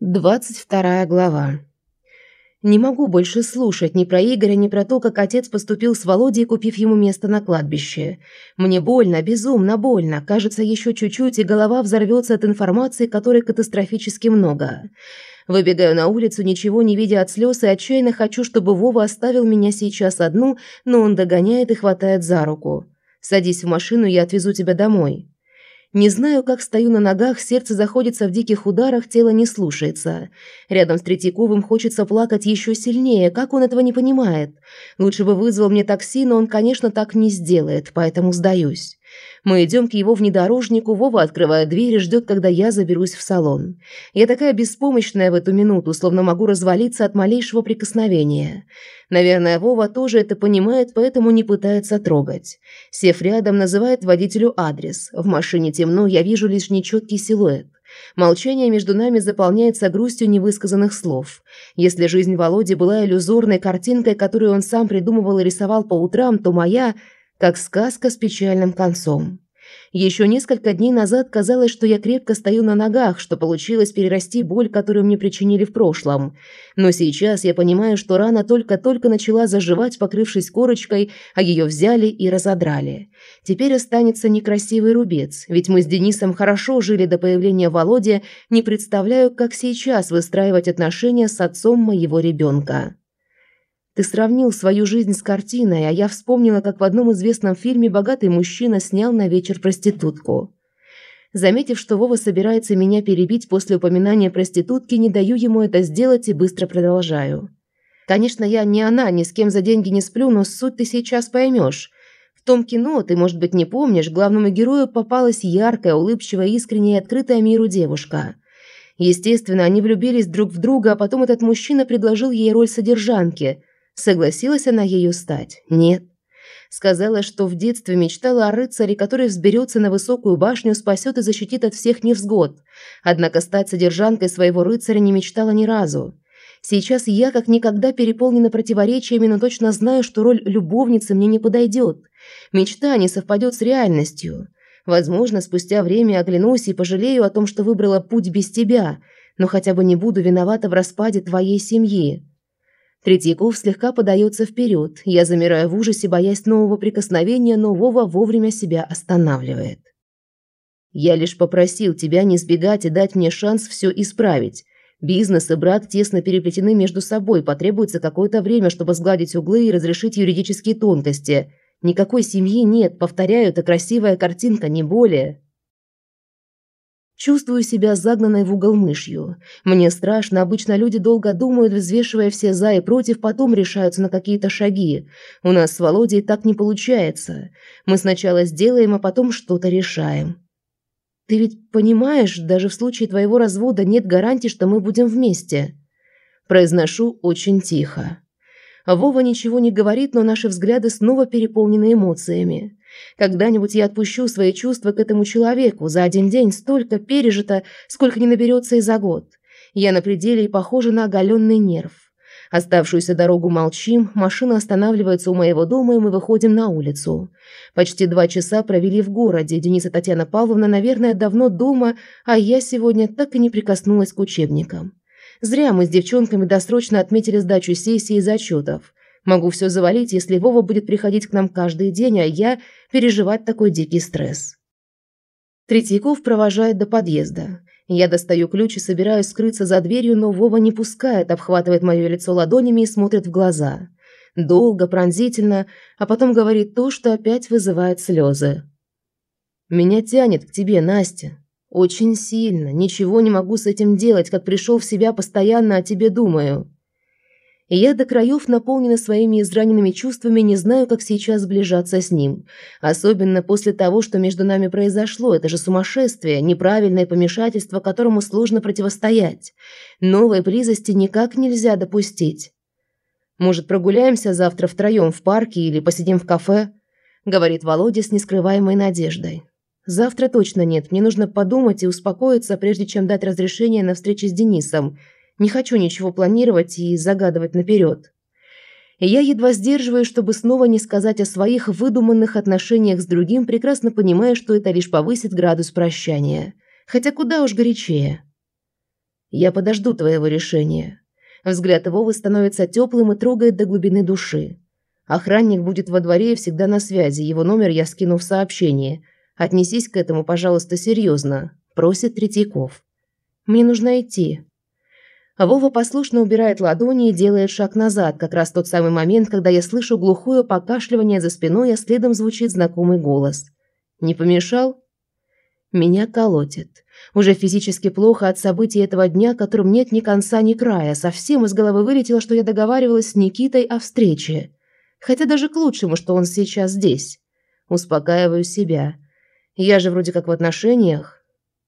22 глава. Не могу больше слушать ни про Игоря, ни про то, как отец поступил с Володей, купив ему место на кладбище. Мне больно, безумно больно. Кажется, еще чуть-чуть, и голова взорвется от информации, которой катастрофически много. Выбегаю на улицу, ничего не видя от слез, и отчаянно хочу, чтобы Вова оставил меня сейчас одну, но он догоняет и хватает за руку. «Садись в машину, я отвезу тебя домой». Не знаю, как стою на ногах, сердце заходится в диких ударах, тело не слушается. Рядом с Третьяковым хочется плакать еще сильнее, как он этого не понимает. Лучше бы вызвал мне такси, но он, конечно, так не сделает, поэтому сдаюсь. Мы идем к его внедорожнику, Вова открывает дверь и ждет, когда я заберусь в салон. Я такая беспомощная в эту минуту, словно могу развалиться от малейшего прикосновения. Наверное, Вова тоже это понимает, поэтому не пытается трогать. Сев рядом, называет водителю адрес. В машине темно, я вижу лишь нечеткий силуэт. Молчание между нами заполняется грустью невысказанных слов. Если жизнь Володи была иллюзорной картинкой, которую он сам придумывал и рисовал по утрам, то моя как сказка с печальным концом. Еще несколько дней назад казалось, что я крепко стою на ногах, что получилось перерасти боль, которую мне причинили в прошлом. Но сейчас я понимаю, что рана только-только начала заживать, покрывшись корочкой, а ее взяли и разодрали. Теперь останется некрасивый рубец, ведь мы с Денисом хорошо жили до появления Володи, не представляю, как сейчас выстраивать отношения с отцом моего ребенка. Ты сравнил свою жизнь с картиной, а я вспомнила, как в одном известном фильме богатый мужчина снял на вечер проститутку. Заметив, что Вова собирается меня перебить после упоминания проститутки, не даю ему это сделать и быстро продолжаю. Конечно, я не она, ни с кем за деньги не сплю, но суть ты сейчас поймешь. В том кино, ты, может быть, не помнишь, главному герою попалась яркая, улыбчивая, искренняя и открытая миру девушка. Естественно, они влюбились друг в друга, а потом этот мужчина предложил ей роль содержанки – Согласилась она ею стать? Нет. Сказала, что в детстве мечтала о рыцаре, который взберется на высокую башню, спасет и защитит от всех невзгод. Однако стать содержанкой своего рыцаря не мечтала ни разу. Сейчас я как никогда переполнена противоречиями, но точно знаю, что роль любовницы мне не подойдет. Мечта не совпадет с реальностью. Возможно, спустя время оглянусь и пожалею о том, что выбрала путь без тебя, но хотя бы не буду виновата в распаде твоей семьи. Третьяков слегка подается вперед. Я замираю в ужасе, боясь нового прикосновения, но Вова вовремя себя останавливает. «Я лишь попросил тебя не сбегать и дать мне шанс все исправить. Бизнес и брак тесно переплетены между собой, потребуется какое-то время, чтобы сгладить углы и разрешить юридические тонкости. Никакой семьи нет, повторяю, это красивая картинка, не более». Чувствую себя загнанной в угол мышью. Мне страшно, обычно люди долго думают, взвешивая все за и против, потом решаются на какие-то шаги. У нас с Володей так не получается. Мы сначала сделаем, а потом что-то решаем. Ты ведь понимаешь, даже в случае твоего развода нет гарантии, что мы будем вместе. Произношу очень тихо. Вова ничего не говорит, но наши взгляды снова переполнены эмоциями. Когда-нибудь я отпущу свои чувства к этому человеку. За один день столько пережито, сколько не наберется и за год. Я на пределе и похожа на оголенный нерв. Оставшуюся дорогу молчим, машина останавливается у моего дома, и мы выходим на улицу. Почти два часа провели в городе. Денис и Татьяна Павловна, наверное, давно дома, а я сегодня так и не прикоснулась к учебникам. Зря мы с девчонками досрочно отметили сдачу сессии и зачетов. Могу все завалить, если Вова будет приходить к нам каждый день, а я переживать такой дикий стресс. Третьяков провожает до подъезда. Я достаю ключ и собираюсь скрыться за дверью, но Вова не пускает, обхватывает мое лицо ладонями и смотрит в глаза. Долго, пронзительно, а потом говорит то, что опять вызывает слезы. «Меня тянет к тебе, Настя. Очень сильно. Ничего не могу с этим делать, как пришел в себя, постоянно о тебе думаю и я до краев наполнена своими израненными чувствами, не знаю, как сейчас сближаться с ним. Особенно после того, что между нами произошло. Это же сумасшествие, неправильное помешательство, которому сложно противостоять. Новой близости никак нельзя допустить. «Может, прогуляемся завтра втроем в парке или посидим в кафе?» – говорит Володя с нескрываемой надеждой. «Завтра точно нет. Мне нужно подумать и успокоиться, прежде чем дать разрешение на встречу с Денисом – не хочу ничего планировать и загадывать наперед. Я едва сдерживаюсь, чтобы снова не сказать о своих выдуманных отношениях с другим, прекрасно понимая, что это лишь повысит градус прощания. Хотя куда уж горячее. Я подожду твоего решения. Взгляд Вовы становится теплым и трогает до глубины души. Охранник будет во дворе и всегда на связи. Его номер я скину в сообщение. Отнесись к этому, пожалуйста, серьезно. Просит Третьяков. Мне нужно идти. Вова послушно убирает ладони и делает шаг назад, как раз тот самый момент, когда я слышу глухое покашливание за спиной, а следом звучит знакомый голос. «Не помешал?» Меня колотит. Уже физически плохо от событий этого дня, которым нет ни конца, ни края. Совсем из головы вылетело, что я договаривалась с Никитой о встрече. Хотя даже к лучшему, что он сейчас здесь. Успокаиваю себя. Я же вроде как в отношениях.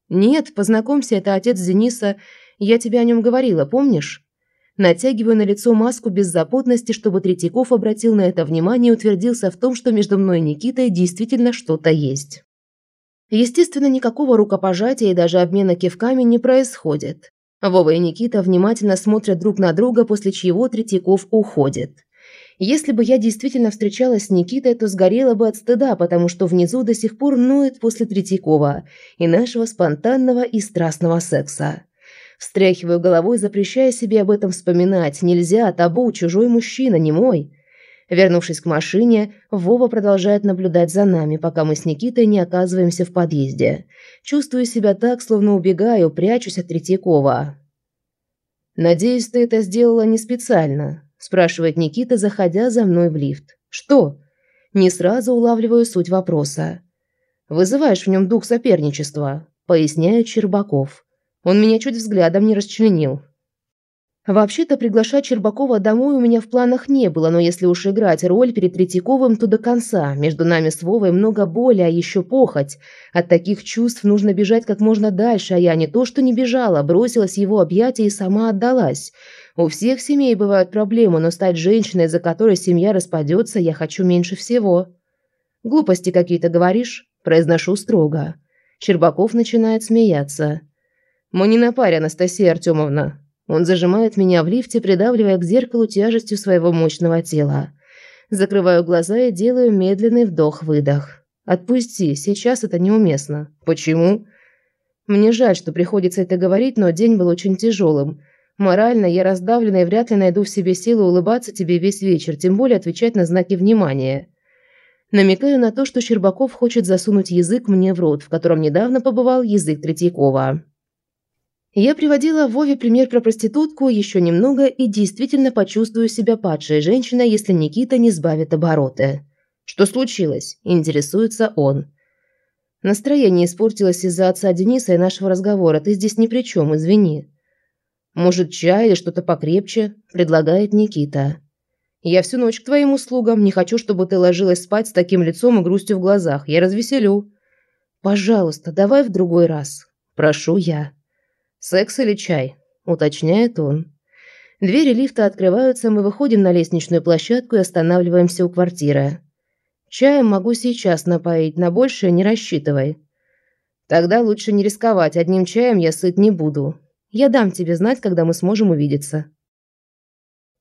Нет, познакомься, это отец Дениса. Я тебе о нем говорила, помнишь? Натягиваю на лицо маску беззаботности, чтобы Третьяков обратил на это внимание и утвердился в том, что между мной и Никитой действительно что-то есть. Естественно, никакого рукопожатия и даже обмена кивками не происходит. Вова и Никита внимательно смотрят друг на друга, после чего Третьяков уходит. Если бы я действительно встречалась с Никитой, то сгорела бы от стыда, потому что внизу до сих пор ноет после Третьякова и нашего спонтанного и страстного секса. Встряхиваю головой, запрещая себе об этом вспоминать. Нельзя, табу, чужой мужчина, не мой. Вернувшись к машине, Вова продолжает наблюдать за нами, пока мы с Никитой не оказываемся в подъезде. Чувствую себя так, словно убегаю, прячусь от Третьякова. «Надеюсь, ты это сделала не специально», – спрашивает Никита, заходя за мной в лифт. «Что?» Не сразу улавливаю суть вопроса. «Вызываешь в нем дух соперничества», – поясняет Щербаков. Он меня чуть взглядом не расчленил. Вообще-то приглашать Чербакова домой у меня в планах не было, но если уж играть роль перед Третьяковым, то до конца. Между нами с Вовой много боли, а еще похоть. От таких чувств нужно бежать как можно дальше, а я не то что не бежала, бросилась его объятия и сама отдалась. У всех семей бывают проблемы, но стать женщиной, за которой семья распадется, я хочу меньше всего. «Глупости какие-то говоришь?» – произношу строго. Щербаков начинает смеяться. «Мы не на паре, Анастасия Артемовна. Он зажимает меня в лифте, придавливая к зеркалу тяжестью своего мощного тела. Закрываю глаза и делаю медленный вдох-выдох. Отпусти, сейчас это неуместно. Почему? Мне жаль, что приходится это говорить, но день был очень тяжелым. Морально я раздавлена и вряд ли найду в себе силы улыбаться тебе весь вечер, тем более отвечать на знаки внимания. Намекаю на то, что Щербаков хочет засунуть язык мне в рот, в котором недавно побывал язык Третьякова. Я приводила Вове пример про проститутку еще немного и действительно почувствую себя падшей женщиной, если Никита не сбавит обороты. Что случилось? Интересуется он. Настроение испортилось из-за отца Дениса и нашего разговора. Ты здесь ни при чем, извини. Может, чай или что-то покрепче? Предлагает Никита. Я всю ночь к твоим услугам. Не хочу, чтобы ты ложилась спать с таким лицом и грустью в глазах. Я развеселю. Пожалуйста, давай в другой раз. Прошу я. «Секс или чай?» – уточняет он. Двери лифта открываются, мы выходим на лестничную площадку и останавливаемся у квартиры. «Чаем могу сейчас напоить, на большее не рассчитывай». «Тогда лучше не рисковать, одним чаем я сыт не буду. Я дам тебе знать, когда мы сможем увидеться».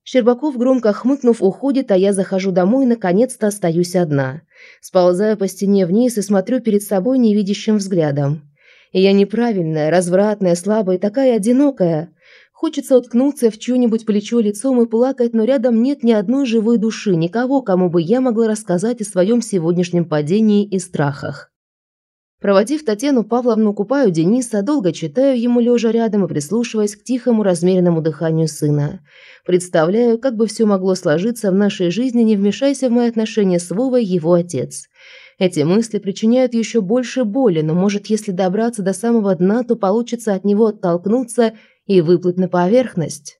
Щербаков, громко хмыкнув, уходит, а я захожу домой и наконец-то остаюсь одна. Сползаю по стене вниз и смотрю перед собой невидящим взглядом. И я неправильная, развратная, слабая такая одинокая. Хочется уткнуться в чье-нибудь плечо лицом и плакать, но рядом нет ни одной живой души, никого, кому бы я могла рассказать о своем сегодняшнем падении и страхах. Проводив Татьяну Павловну, купаю Дениса, долго читаю ему лежа рядом и прислушиваясь к тихому размеренному дыханию сына. Представляю, как бы все могло сложиться в нашей жизни, не вмешайся в мои отношения с Вовой его отец. Эти мысли причиняют еще больше боли, но, может, если добраться до самого дна, то получится от него оттолкнуться и выплыть на поверхность.